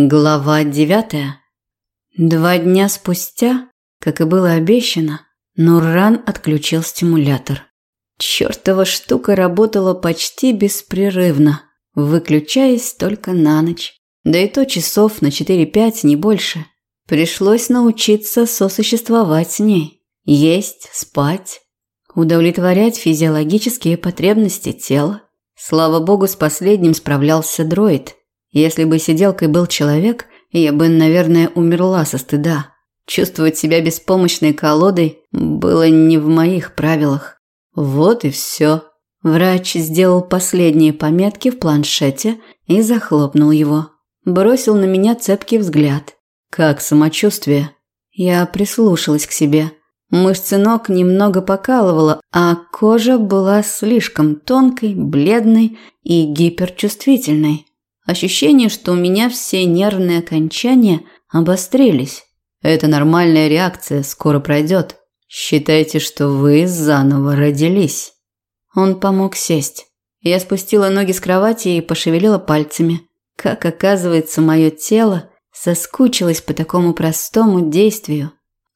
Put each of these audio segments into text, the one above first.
Глава девятая. Два дня спустя, как и было обещано, Нурран отключил стимулятор. Чёртова штука работала почти беспрерывно, выключаясь только на ночь. Да и то часов на 4-5, не больше. Пришлось научиться сосуществовать с ней. Есть, спать, удовлетворять физиологические потребности тела. Слава богу, с последним справлялся дроид – если бы сиделкой был человек, я бы, наверное, умерла со стыда. Чувствовать себя беспомощной колодой было не в моих правилах. Вот и все. Врач сделал последние пометки в планшете и захлопнул его. Бросил на меня цепкий взгляд. Как самочувствие? Я прислушалась к себе. Мышцы ног немного покалывало, а кожа была слишком тонкой, бледной и гиперчувствительной. Ощущение, что у меня все нервные окончания обострились. Это нормальная реакция, скоро пройдет. Считайте, что вы заново родились. Он помог сесть. Я спустила ноги с кровати и пошевелила пальцами. Как оказывается, мое тело соскучилось по такому простому действию.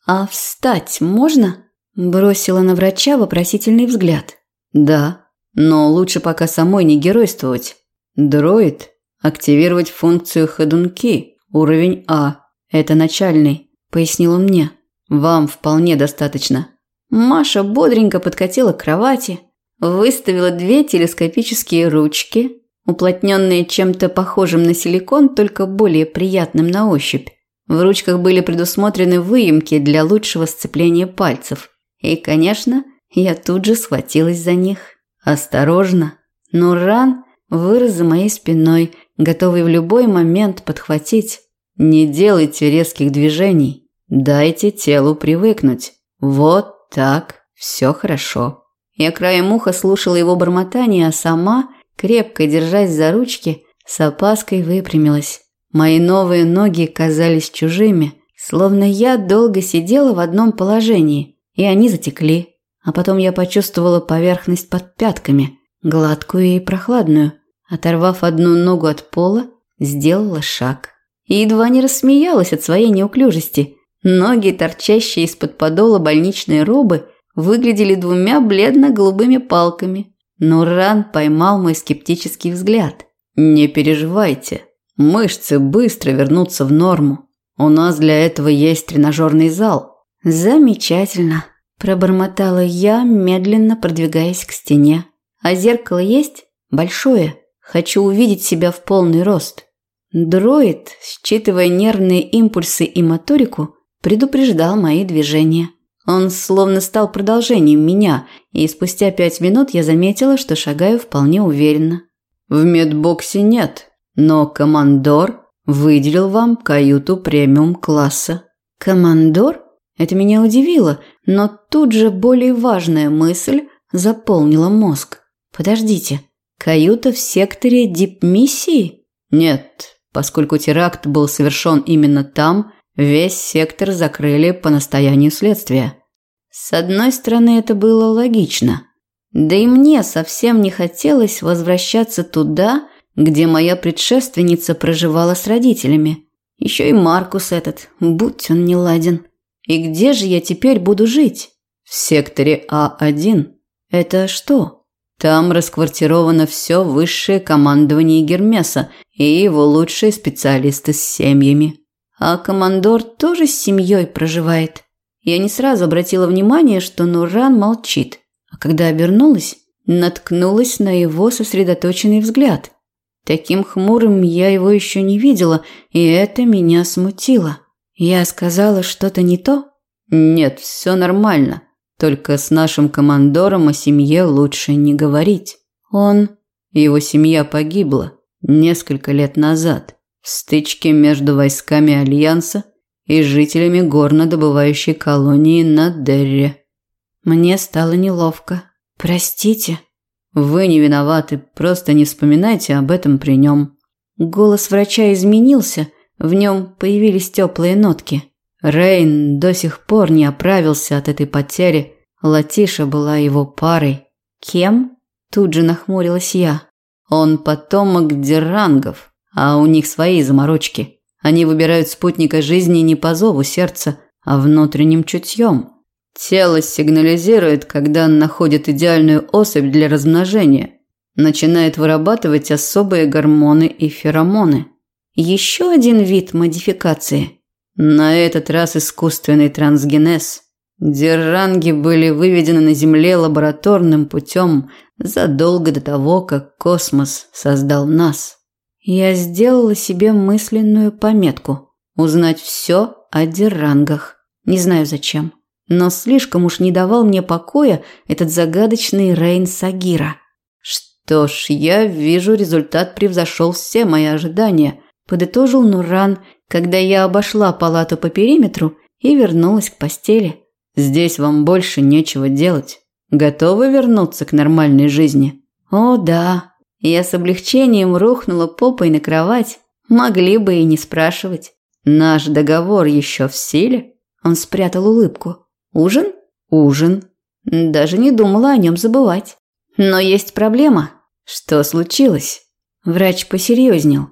«А встать можно?» Бросила на врача вопросительный взгляд. «Да, но лучше пока самой не геройствовать. Дроид Активировать функцию ходунки, уровень А. Это начальный, пояснил он мне. Вам вполне достаточно. Маша бодренько подкатила к кровати, выставила две телескопические ручки, уплотненные чем-то похожим на силикон, только более приятным на ощупь. В ручках были предусмотрены выемки для лучшего сцепления пальцев. И, конечно, я тут же схватилась за них. Осторожно. Но ран вырос за моей спиной, готовый в любой момент подхватить. Не делайте резких движений. Дайте телу привыкнуть. Вот так. Все хорошо. Я краем уха слушала его бормотание, а сама, крепко держась за ручки, с опаской выпрямилась. Мои новые ноги казались чужими, словно я долго сидела в одном положении, и они затекли. А потом я почувствовала поверхность под пятками, гладкую и прохладную. Оторвав одну ногу от пола, сделала шаг. И едва не рассмеялась от своей неуклюжести. Ноги, торчащие из-под подола больничной робы, выглядели двумя бледно-голубыми палками. Но Ран поймал мой скептический взгляд. «Не переживайте. Мышцы быстро вернутся в норму. У нас для этого есть тренажерный зал». «Замечательно», – пробормотала я, медленно продвигаясь к стене. «А зеркало есть? Большое?» Хочу увидеть себя в полный рост. Дроид, считывая нервные импульсы и моторику, предупреждал мои движения. Он словно стал продолжением меня, и спустя пять минут я заметила, что шагаю вполне уверенно. В медбоксе нет, но командор выделил вам каюту премиум-класса. Командор? Это меня удивило, но тут же более важная мысль заполнила мозг. Подождите, Каюта в секторе дипмиссии? Нет, поскольку теракт был совершен именно там, весь сектор закрыли по настоянию следствия. С одной стороны, это было логично. Да и мне совсем не хотелось возвращаться туда, где моя предшественница проживала с родителями. Еще и Маркус этот, будь он не ладен. И где же я теперь буду жить? В секторе А1. Это что? Там расквартировано все высшее командование Гермеса и его лучшие специалисты с семьями. А командор тоже с семьей проживает. Я не сразу обратила внимание, что Нуран молчит, а когда обернулась, наткнулась на его сосредоточенный взгляд. Таким хмурым я его еще не видела, и это меня смутило. Я сказала что-то не то? Нет, все нормально. Только с нашим командором о семье лучше не говорить. Он... Его семья погибла несколько лет назад в стычке между войсками Альянса и жителями горнодобывающей колонии на Дерре. Мне стало неловко. Простите. Вы не виноваты, просто не вспоминайте об этом при нем. Голос врача изменился, в нем появились теплые нотки. Рейн до сих пор не оправился от этой потери. Латиша была его парой. Кем? Тут же нахмурилась я. Он потомок дерангов, а у них свои заморочки. Они выбирают спутника жизни не по зову сердца, а внутренним чутьем. Тело сигнализирует, когда находит идеальную особь для размножения. Начинает вырабатывать особые гормоны и феромоны. Еще один вид модификации. На этот раз искусственный трансгенез. Дерранги были выведены на Земле лабораторным путем задолго до того, как космос создал нас. Я сделала себе мысленную пометку – узнать все о деррангах. Не знаю зачем, но слишком уж не давал мне покоя этот загадочный Рейн Сагира. Что ж, я вижу, результат превзошел все мои ожидания, подытожил Нуран, когда я обошла палату по периметру и вернулась к постели. Здесь вам больше нечего делать. Готовы вернуться к нормальной жизни? О, да, я с облегчением рухнула попой на кровать. Могли бы и не спрашивать. Наш договор еще в силе? Он спрятал улыбку. Ужин? Ужин. Даже не думала о нем забывать. Но есть проблема. Что случилось? Врач посерьезнел.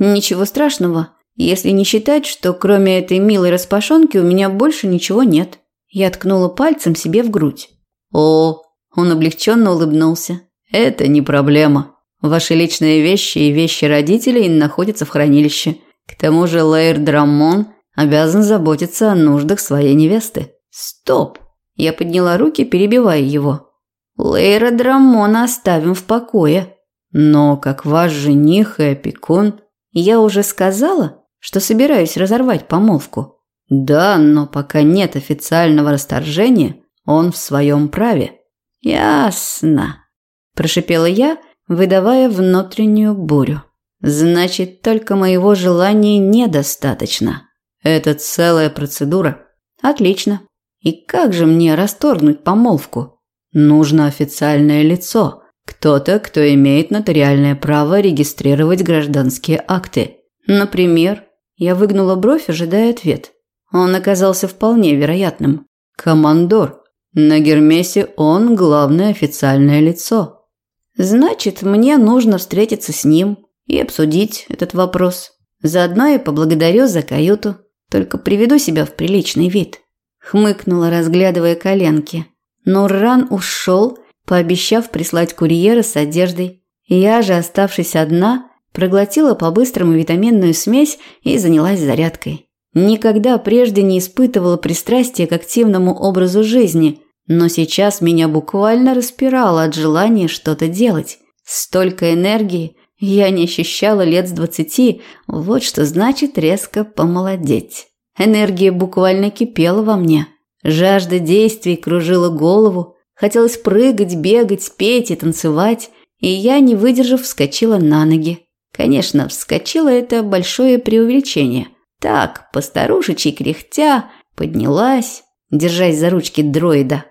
Ничего страшного, если не считать, что кроме этой милой распашонки у меня больше ничего нет. Я ткнула пальцем себе в грудь. О, он облегченно улыбнулся. Это не проблема. Ваши личные вещи и вещи родителей находятся в хранилище. К тому же Лейр Драмон обязан заботиться о нуждах своей невесты. Стоп! Я подняла руки, перебивая его. Лейра Драмона оставим в покое. Но как ваш жених и опекун, я уже сказала, что собираюсь разорвать помолвку. Да, но пока нет официального расторжения, он в своем праве. Ясно, прошипела я выдавая внутреннюю бурю. Значит, только моего желания недостаточно. Это целая процедура. Отлично. И как же мне расторгнуть помолвку? Нужно официальное лицо. Кто-то, кто имеет нотариальное право регистрировать гражданские акты. Например, я выгнула бровь, ожидая ответ. Он оказался вполне вероятным. Командор. На Гермесе он главное официальное лицо. Значит, мне нужно встретиться с ним и обсудить этот вопрос. Заодно и поблагодарю за каюту, только приведу себя в приличный вид. Хмыкнула, разглядывая коленки. Но Ран ушел, пообещав прислать курьера с одеждой. Я же, оставшись одна, проглотила по-быстрому витаминную смесь и занялась зарядкой. Никогда прежде не испытывала пристрастия к активному образу жизни, но сейчас меня буквально распирало от желания что-то делать. Столько энергии я не ощущала лет с двадцати, вот что значит резко помолодеть. Энергия буквально кипела во мне. Жажда действий кружила голову. Хотелось прыгать, бегать, петь и танцевать. И я, не выдержав, вскочила на ноги. Конечно, вскочила – это большое преувеличение. Так, постарушечьи кряхтя, поднялась, держась за ручки дроида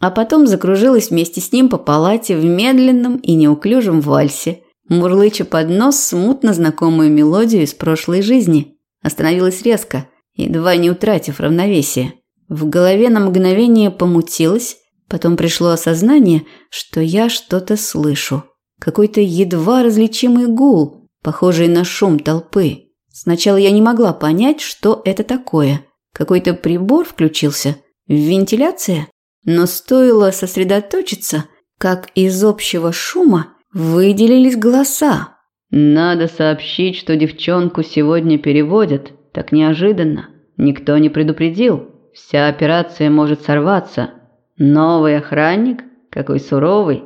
а потом закружилась вместе с ним по палате в медленном и неуклюжем вальсе, мурлыча под нос смутно знакомую мелодию из прошлой жизни. Остановилась резко, едва не утратив равновесие. В голове на мгновение помутилось, потом пришло осознание, что я что-то слышу. Какой-то едва различимый гул, похожий на шум толпы. Сначала я не могла понять, что это такое. Какой-то прибор включился. Вентиляция? Но стоило сосредоточиться, как из общего шума выделились голоса. «Надо сообщить, что девчонку сегодня переводят. Так неожиданно. Никто не предупредил. Вся операция может сорваться. Новый охранник? Какой суровый!»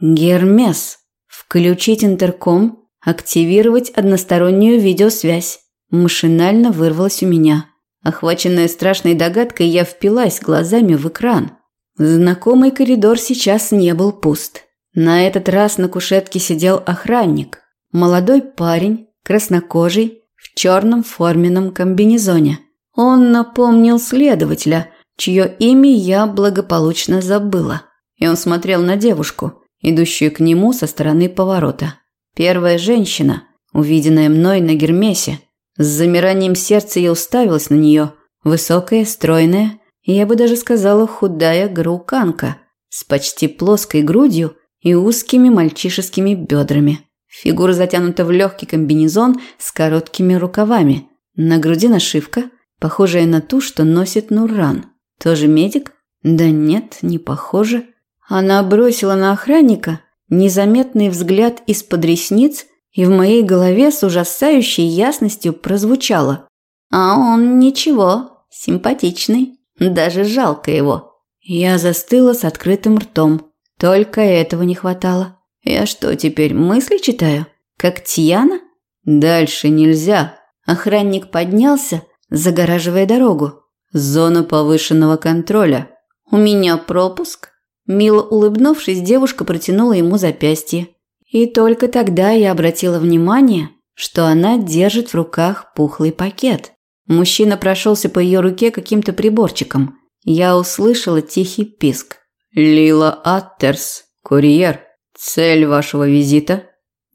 «Гермес. Включить интерком, активировать одностороннюю видеосвязь». Машинально вырвалось у меня. Охваченная страшной догадкой, я впилась глазами в экран – Знакомый коридор сейчас не был пуст. На этот раз на кушетке сидел охранник. Молодой парень, краснокожий, в черном форменном комбинезоне. Он напомнил следователя, чье имя я благополучно забыла. И он смотрел на девушку, идущую к нему со стороны поворота. Первая женщина, увиденная мной на Гермесе. С замиранием сердца я уставилась на нее. Высокая, стройная, я бы даже сказала худая груканка с почти плоской грудью и узкими мальчишескими бедрами. Фигура затянута в легкий комбинезон с короткими рукавами. На груди нашивка, похожая на ту, что носит Нурран. Тоже медик? Да нет, не похоже. Она бросила на охранника незаметный взгляд из-под ресниц, и в моей голове с ужасающей ясностью прозвучало. А он ничего, симпатичный, даже жалко его. Я застыла с открытым ртом. Только этого не хватало. Я что, теперь мысли читаю? Как Тьяна? Дальше нельзя. Охранник поднялся, загораживая дорогу. Зона повышенного контроля. У меня пропуск. Мило улыбнувшись, девушка протянула ему запястье. И только тогда я обратила внимание, что она держит в руках пухлый пакет. Мужчина прошелся по ее руке каким-то приборчиком. Я услышала тихий писк. «Лила Аттерс, курьер. Цель вашего визита?»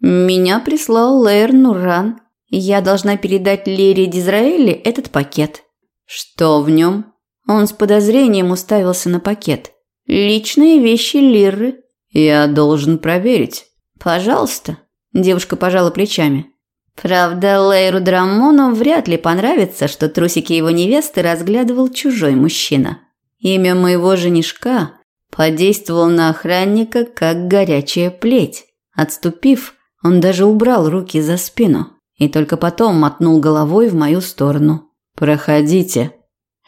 «Меня прислал Лейр Нуран. Я должна передать Лере Дизраэли этот пакет». «Что в нем?» Он с подозрением уставился на пакет. «Личные вещи Лиры». «Я должен проверить». «Пожалуйста». Девушка пожала плечами. Правда, Лейру Драмону вряд ли понравится, что трусики его невесты разглядывал чужой мужчина. Имя моего женишка подействовал на охранника, как горячая плеть. Отступив, он даже убрал руки за спину и только потом мотнул головой в мою сторону. «Проходите».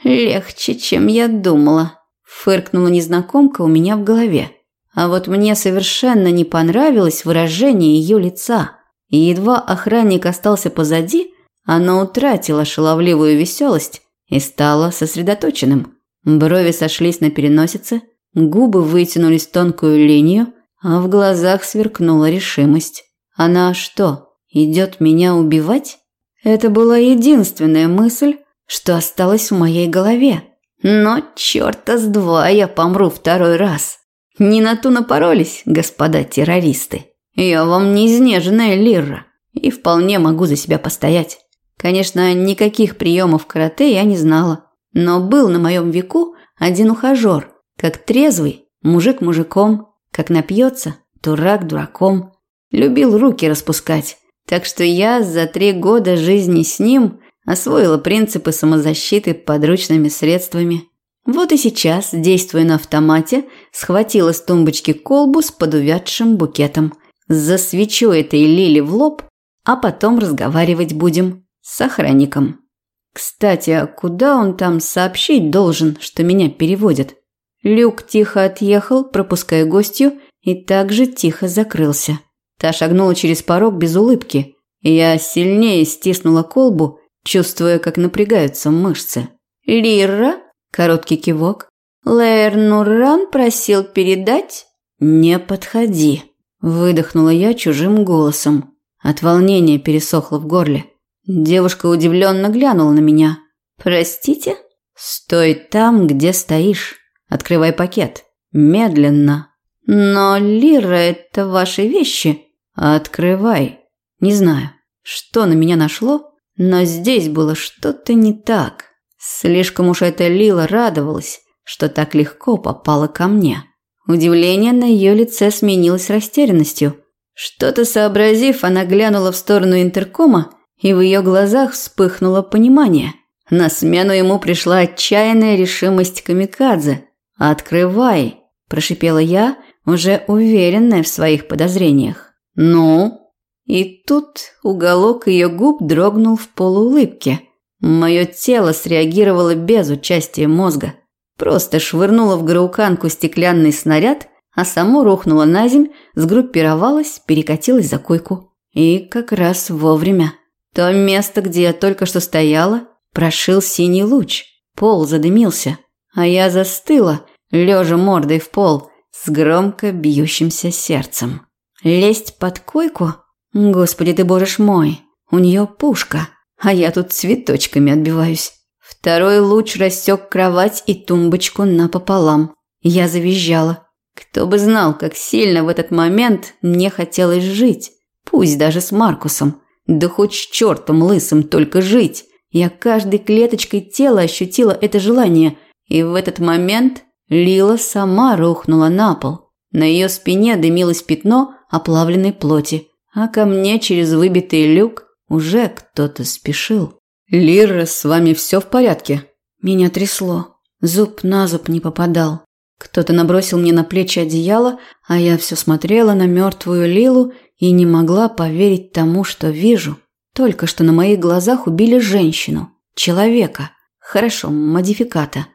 «Легче, чем я думала», – фыркнула незнакомка у меня в голове. А вот мне совершенно не понравилось выражение ее лица – и едва охранник остался позади, она утратила шаловливую веселость и стала сосредоточенным. Брови сошлись на переносице, губы вытянулись в тонкую линию, а в глазах сверкнула решимость. Она что, идет меня убивать? Это была единственная мысль, что осталась в моей голове. Но черта с два я помру второй раз. Не на ту напоролись, господа террористы. Я вам не изнеженная лира и вполне могу за себя постоять. Конечно, никаких приемов карате я не знала, но был на моем веку один ухажер, как трезвый, мужик мужиком, как напьется, дурак дураком. Любил руки распускать, так что я за три года жизни с ним освоила принципы самозащиты подручными средствами. Вот и сейчас, действуя на автомате, схватила с тумбочки колбу с подувядшим букетом – Засвечу этой Лили в лоб, а потом разговаривать будем с охранником. Кстати, а куда он там сообщить должен, что меня переводят? Люк тихо отъехал, пропуская гостью, и также тихо закрылся. Та шагнула через порог без улыбки. Я сильнее стиснула колбу, чувствуя, как напрягаются мышцы. «Лира?» – короткий кивок. «Лэр Нурран просил передать?» «Не подходи», Выдохнула я чужим голосом. От волнения пересохло в горле. Девушка удивленно глянула на меня. «Простите?» «Стой там, где стоишь. Открывай пакет. Медленно». «Но, Лира, это ваши вещи». «Открывай». Не знаю, что на меня нашло, но здесь было что-то не так. Слишком уж эта Лила радовалась, что так легко попала ко мне. Удивление на ее лице сменилось растерянностью. Что-то сообразив, она глянула в сторону интеркома, и в ее глазах вспыхнуло понимание. На смену ему пришла отчаянная решимость камикадзе. «Открывай!» – прошипела я, уже уверенная в своих подозрениях. «Ну?» И тут уголок ее губ дрогнул в полуулыбке. Мое тело среагировало без участия мозга. Просто швырнула в грауканку стеклянный снаряд, а само рухнула на земь, сгруппировалась, перекатилась за койку. И как раз вовремя. То место, где я только что стояла, прошил синий луч. Пол задымился, а я застыла, лежа мордой в пол, с громко бьющимся сердцем. Лезть под койку? Господи ты боже мой, у нее пушка, а я тут цветочками отбиваюсь. Второй луч рассек кровать и тумбочку напополам. Я завизжала. Кто бы знал, как сильно в этот момент мне хотелось жить. Пусть даже с Маркусом. Да хоть с чертом лысым только жить. Я каждой клеточкой тела ощутила это желание. И в этот момент Лила сама рухнула на пол. На ее спине дымилось пятно оплавленной плоти. А ко мне через выбитый люк уже кто-то спешил. Лира, с вами все в порядке?» Меня трясло. Зуб на зуб не попадал. Кто-то набросил мне на плечи одеяло, а я все смотрела на мертвую Лилу и не могла поверить тому, что вижу. Только что на моих глазах убили женщину, человека, хорошо, модификата.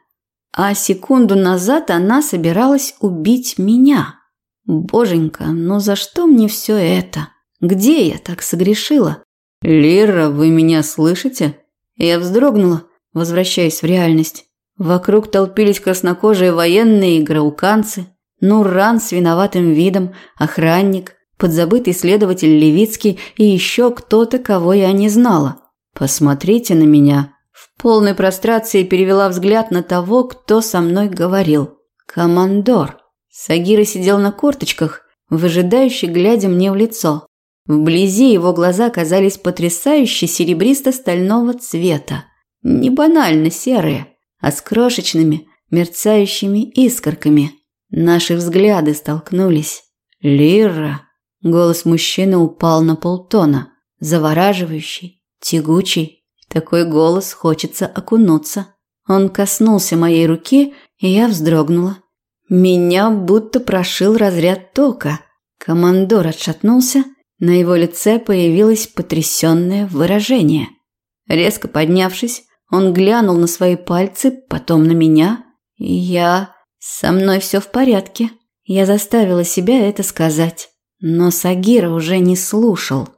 А секунду назад она собиралась убить меня. Боженька, ну за что мне все это? Где я так согрешила? Лира, вы меня слышите? Я вздрогнула, возвращаясь в реальность. Вокруг толпились краснокожие военные и грауканцы, Нурран с виноватым видом, охранник, подзабытый следователь Левицкий и еще кто-то, кого я не знала. «Посмотрите на меня!» В полной прострации перевела взгляд на того, кто со мной говорил. «Командор!» Сагира сидел на корточках, выжидающе глядя мне в лицо. Вблизи его глаза казались потрясающе серебристо-стального цвета. Не банально серые, а с крошечными, мерцающими искорками. Наши взгляды столкнулись. «Лира!» Голос мужчины упал на полтона. Завораживающий, тягучий. Такой голос хочется окунуться. Он коснулся моей руки, и я вздрогнула. Меня будто прошил разряд тока. Командор отшатнулся, на его лице появилось потрясенное выражение. Резко поднявшись, он глянул на свои пальцы, потом на меня, и я... Со мной все в порядке. Я заставила себя это сказать. Но Сагира уже не слушал.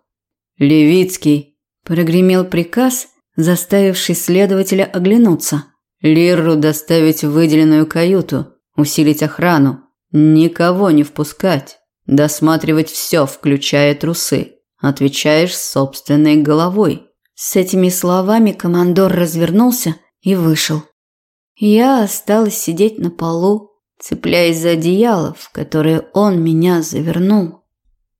«Левицкий!» – прогремел приказ, заставивший следователя оглянуться. «Лирру доставить в выделенную каюту, усилить охрану, никого не впускать, досматривать все, включая трусы. Отвечаешь собственной головой». С этими словами командор развернулся и вышел. Я осталась сидеть на полу, цепляясь за одеяло, в которое он меня завернул.